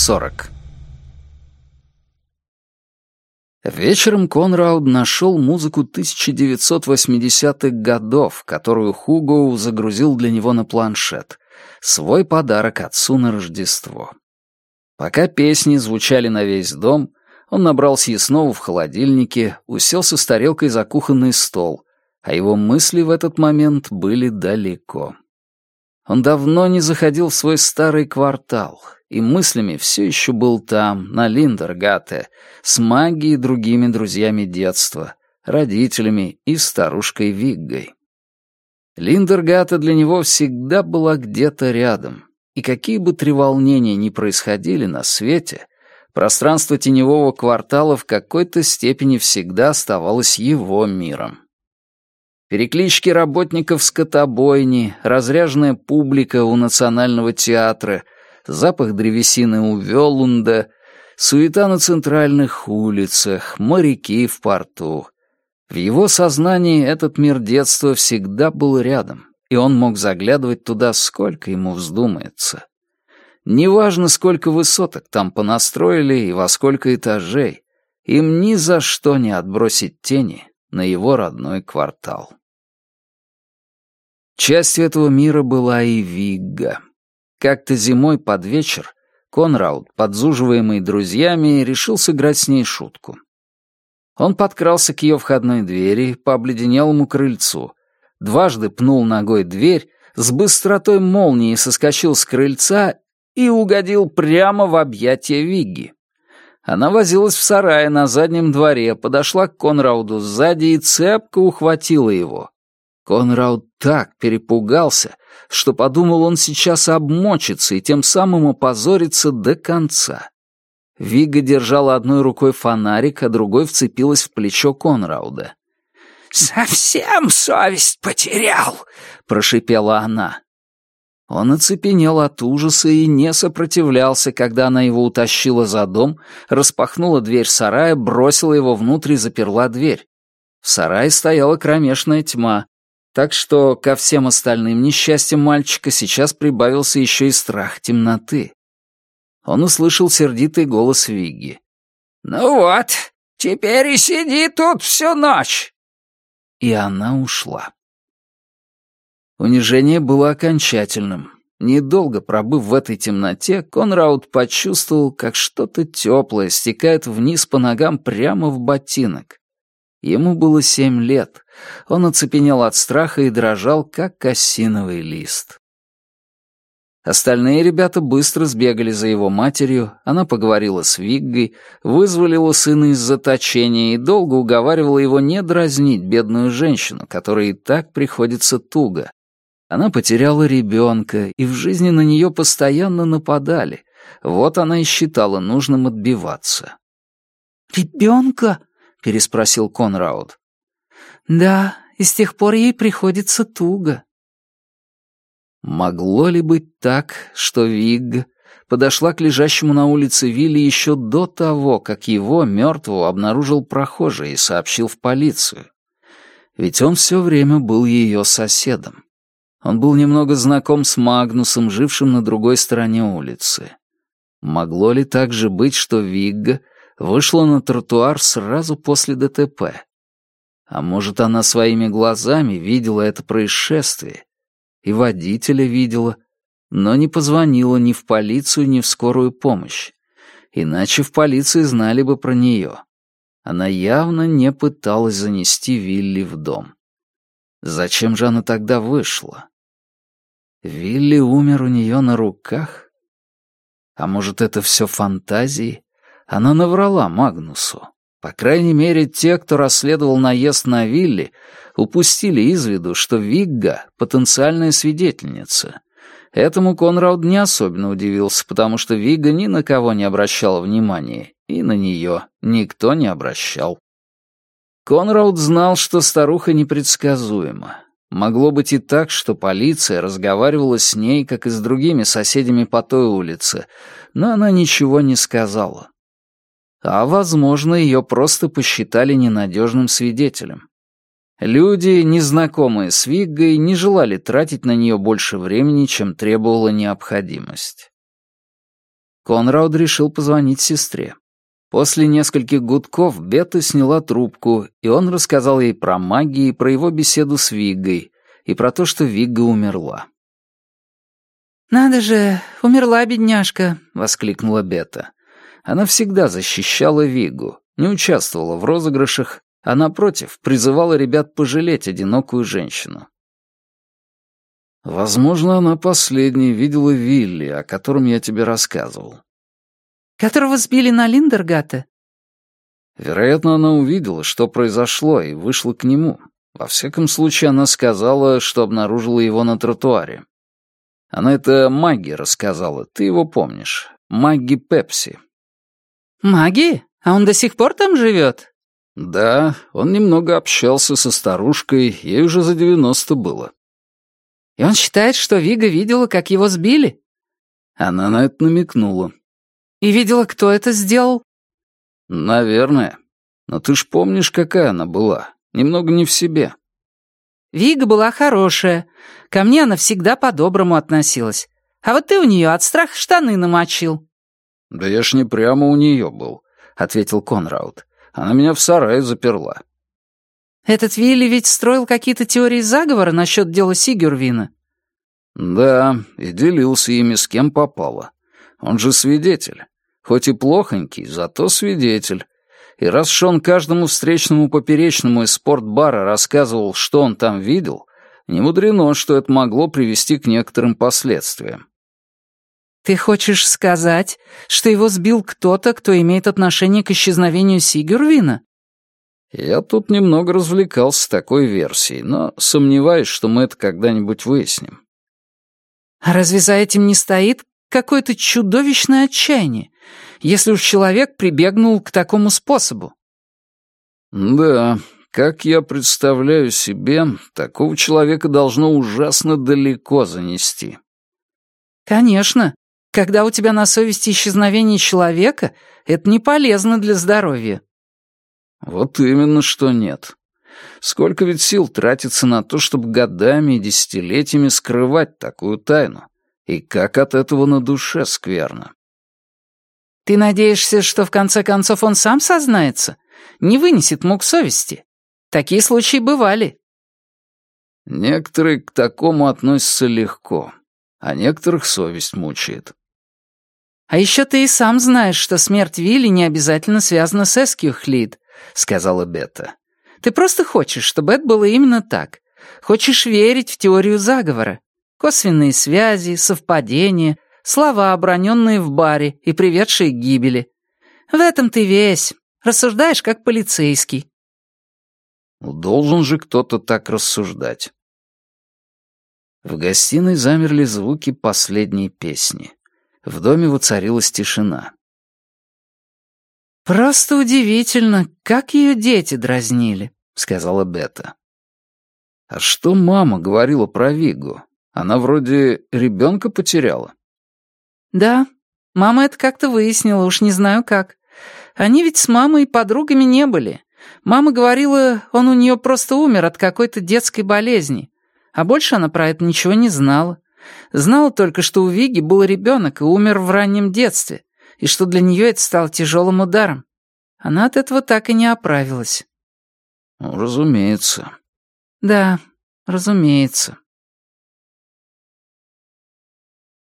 40. Вечером Конрауд нашел музыку 1980-х годов, которую Хуго загрузил для него на планшет. Свой подарок отцу на Рождество. Пока песни звучали на весь дом, он набрал съестного в холодильнике, уселся с тарелкой за кухонный стол, а его мысли в этот момент были далеко. Он давно не заходил в свой старый квартал, и мыслями все еще был там, на Линдергате, с магией и другими друзьями детства, родителями и старушкой Виггой. Линдергата для него всегда была где-то рядом, и какие бы треволнения ни происходили на свете, пространство теневого квартала в какой-то степени всегда оставалось его миром. Переклички работников скотобойни, разряженная публика у Национального театра, запах древесины у Велунда, суета на центральных улицах, моряки в порту. В его сознании этот мир детства всегда был рядом, и он мог заглядывать туда, сколько ему вздумается. Неважно, сколько высоток там понастроили и во сколько этажей, им ни за что не отбросить тени на его родной квартал. Частью этого мира была и Вигга. Как-то зимой под вечер Конрауд, подзуживаемый друзьями, решил сыграть с ней шутку. Он подкрался к ее входной двери, по обледенелому крыльцу, дважды пнул ногой дверь, с быстротой молнии соскочил с крыльца и угодил прямо в объятия Вигги. Она возилась в сарае на заднем дворе, подошла к Конрауду сзади и цепко ухватила его. Конрауд так перепугался, что подумал, он сейчас обмочится и тем самым опозорится до конца. Вига держала одной рукой фонарик, а другой вцепилась в плечо Конрауда. «Совсем совесть потерял!» — прошипела она. Он оцепенел от ужаса и не сопротивлялся, когда она его утащила за дом, распахнула дверь сарая, бросила его внутрь и заперла дверь. В сарае стояла кромешная тьма, так что ко всем остальным несчастьям мальчика сейчас прибавился еще и страх темноты. Он услышал сердитый голос Вигги. «Ну вот, теперь и сиди тут всю ночь!» И она ушла. Унижение было окончательным. Недолго пробыв в этой темноте, Конрауд почувствовал, как что-то теплое стекает вниз по ногам прямо в ботинок. Ему было семь лет. Он оцепенел от страха и дрожал, как осиновый лист. Остальные ребята быстро сбегали за его матерью, она поговорила с Виггой, вызволила сына из заточения и долго уговаривала его не дразнить бедную женщину, которой и так приходится туго. Она потеряла ребенка, и в жизни на нее постоянно нападали. Вот она и считала нужным отбиваться. «Ребенка?» — переспросил Конрауд. «Да, и с тех пор ей приходится туго». Могло ли быть так, что Вигг подошла к лежащему на улице Вилли еще до того, как его, мертвого, обнаружил прохожий и сообщил в полицию? Ведь он все время был ее соседом. Он был немного знаком с Магнусом, жившим на другой стороне улицы. Могло ли так же быть, что Вигга вышла на тротуар сразу после ДТП. А может, она своими глазами видела это происшествие, и водителя видела, но не позвонила ни в полицию, ни в скорую помощь. Иначе в полиции знали бы про нее. Она явно не пыталась занести Вилли в дом. Зачем же она тогда вышла? Вилли умер у нее на руках? А может, это все фантазии? Она наврала Магнусу. По крайней мере, те, кто расследовал наезд на Вилли, упустили из виду, что Вигга — потенциальная свидетельница. Этому Конрауд не особенно удивился, потому что Вигга ни на кого не обращала внимания, и на нее никто не обращал. Конрауд знал, что старуха непредсказуема. Могло быть и так, что полиция разговаривала с ней, как и с другими соседями по той улице, но она ничего не сказала а, возможно, ее просто посчитали ненадежным свидетелем. Люди, незнакомые с Виггой, не желали тратить на нее больше времени, чем требовала необходимость. Конрауд решил позвонить сестре. После нескольких гудков Бета сняла трубку, и он рассказал ей про магию и про его беседу с Виггой, и про то, что Вигга умерла. «Надо же, умерла бедняжка», — воскликнула Бета. Она всегда защищала Вигу, не участвовала в розыгрышах, а, напротив, призывала ребят пожалеть одинокую женщину. Возможно, она последней видела Вилли, о котором я тебе рассказывал. Которого сбили на Линдергата? Вероятно, она увидела, что произошло, и вышла к нему. Во всяком случае, она сказала, что обнаружила его на тротуаре. Она это Маги рассказала, ты его помнишь. Маги Пепси. Маги? А он до сих пор там живет? Да, он немного общался со старушкой, ей уже за девяносто было. И он считает, что Вига видела, как его сбили? Она на это намекнула. И видела, кто это сделал? Наверное. Но ты ж помнишь, какая она была. Немного не в себе. Вига была хорошая. Ко мне она всегда по-доброму относилась. А вот ты у нее от страха штаны намочил. Да я ж не прямо у нее был, ответил Конраут. Она меня в сарае заперла. Этот Вилли ведь строил какие-то теории заговора насчет дела Сигюрвина. Да, и делился ими с кем попало. Он же свидетель. Хоть и плохонький, зато свидетель. И раз уж он каждому встречному поперечному из спортбара рассказывал, что он там видел, не мудрено, что это могло привести к некоторым последствиям. «Ты хочешь сказать, что его сбил кто-то, кто имеет отношение к исчезновению Сигюрвина?» Я тут немного развлекался с такой версией, но сомневаюсь, что мы это когда-нибудь выясним. А разве за этим не стоит какое-то чудовищное отчаяние, если уж человек прибегнул к такому способу? Да, как я представляю себе, такого человека должно ужасно далеко занести. Конечно. Когда у тебя на совести исчезновение человека, это не полезно для здоровья. Вот именно что нет. Сколько ведь сил тратится на то, чтобы годами и десятилетиями скрывать такую тайну? И как от этого на душе скверно. Ты надеешься, что в конце концов он сам сознается? Не вынесет мук совести? Такие случаи бывали. Некоторые к такому относятся легко, а некоторых совесть мучает. А еще ты и сам знаешь, что смерть Вилли не обязательно связана с Эскьюхлид, сказала Бета. Ты просто хочешь, чтобы это было именно так. Хочешь верить в теорию заговора. Косвенные связи, совпадения, слова, оброненные в баре и приведшие к гибели. В этом ты весь. Рассуждаешь, как полицейский. Ну, должен же кто-то так рассуждать. В гостиной замерли звуки последней песни. В доме воцарилась тишина. «Просто удивительно, как ее дети дразнили», — сказала Бета. «А что мама говорила про Вигу? Она вроде ребенка потеряла». «Да, мама это как-то выяснила, уж не знаю как. Они ведь с мамой подругами не были. Мама говорила, он у нее просто умер от какой-то детской болезни. А больше она про это ничего не знала. Знала только, что у Виги был ребенок и умер в раннем детстве и что для нее это стало тяжелым ударом. Она от этого так и не оправилась. Ну, разумеется. Да, разумеется.